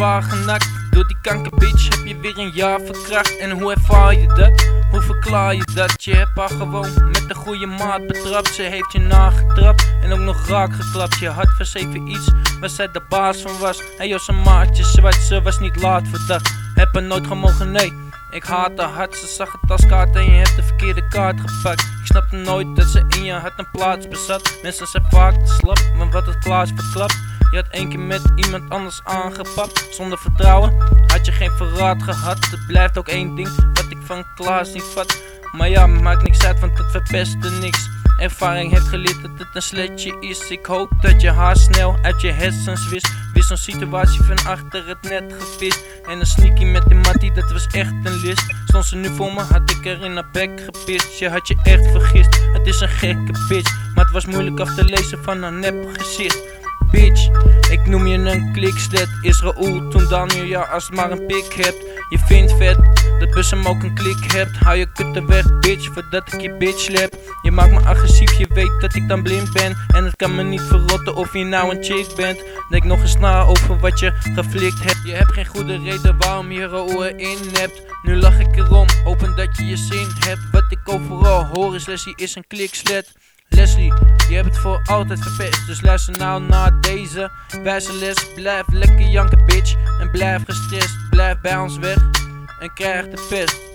zwaar genakt. Door die kankerbitch heb je weer een jaar verkracht. En hoe ervaar je dat? Hoe verklaar je dat? Je hebt haar gewoon met de goede maat betrapt. Ze heeft je nagetrapt en ook nog raak geklapt. Je had verzeven iets waar zij de baas van was. En joh, zijn maatje zwart, ze was niet laat voor dat. Heb er nooit gemogen, nee. Ik haat haar hart, ze zag het als en je hebt de verkeerde kaart gepakt. Ik snapte nooit dat ze in je hart een plaats bezat. Mensen zijn vaak te slap, maar wat het Klaas verklapt. Je had één keer met iemand anders aangepakt. Zonder vertrouwen had je geen verraad gehad. Het blijft ook één ding wat ik van Klaas niet vat. Maar ja, maakt niks uit, want het verpestte niks. Ervaring heeft geleerd dat het een sletje is. Ik hoop dat je haar snel uit je hersens wist. Wist zo'n situatie van achter het net gevist. En een sneaky met die mattie, dat was echt een list. Stond ze nu voor me, had ik er in haar bek gepist. Je had je echt vergist, het is een gekke bitch. Maar het was moeilijk af te lezen van haar nep gezicht. Bitch, ik noem je een klikslet. Israël, toen Daniel ja als maar een pik hebt. Je vindt vet dat bus ook een klik hebt. Hou je kutten weg, bitch, voordat ik je bitch slap. Je maakt me agressief, je weet dat ik dan blind ben. En het kan me niet verrotten of je nou een chick bent. Denk nog eens na over wat je geflikt hebt. Je hebt geen goede reden waarom je er in hebt. Nu lach ik erom, hopen dat je je zin hebt. Wat ik overal hoor is Leslie is een klikslet. Leslie, je hebt het voor altijd verpest. Dus luister nou naar deze wijze les. Blijf lekker janken, bitch. En blijf gestrest. Blijf bij ons weg. En krijg de pest.